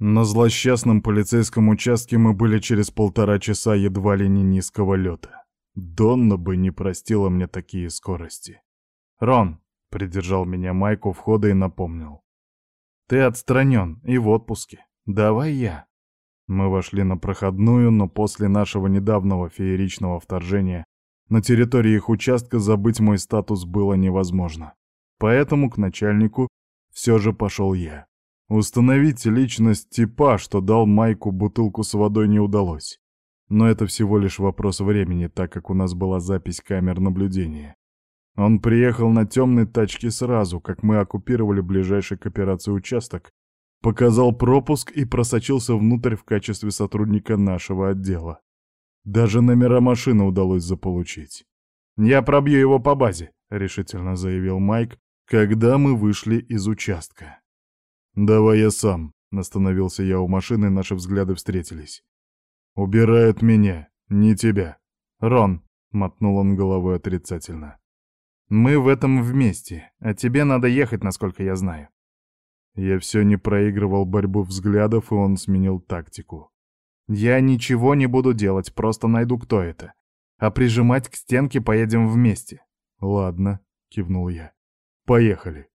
На злосчастном полицейском участке мы были через полтора часа едва ли не низкого лета. Донна бы не простила мне такие скорости. «Рон», — придержал меня Майк у входа и напомнил. «Ты отстранен и в отпуске. Давай я». Мы вошли на проходную, но после нашего недавнего фееричного вторжения на территории их участка забыть мой статус было невозможно. Поэтому к начальнику все же пошел я. Установить личность типа, что дал Майку бутылку с водой, не удалось. Но это всего лишь вопрос времени, так как у нас была запись камер наблюдения. Он приехал на темной тачке сразу, как мы оккупировали ближайший к операции участок, показал пропуск и просочился внутрь в качестве сотрудника нашего отдела. Даже номера машины удалось заполучить. «Я пробью его по базе», — решительно заявил Майк, когда мы вышли из участка. «Давай я сам», — остановился я у машины, наши взгляды встретились. «Убирают меня, не тебя». «Рон», — мотнул он головой отрицательно. «Мы в этом вместе, а тебе надо ехать, насколько я знаю». Я все не проигрывал борьбу взглядов, и он сменил тактику. «Я ничего не буду делать, просто найду, кто это. А прижимать к стенке поедем вместе». «Ладно», — кивнул я. «Поехали».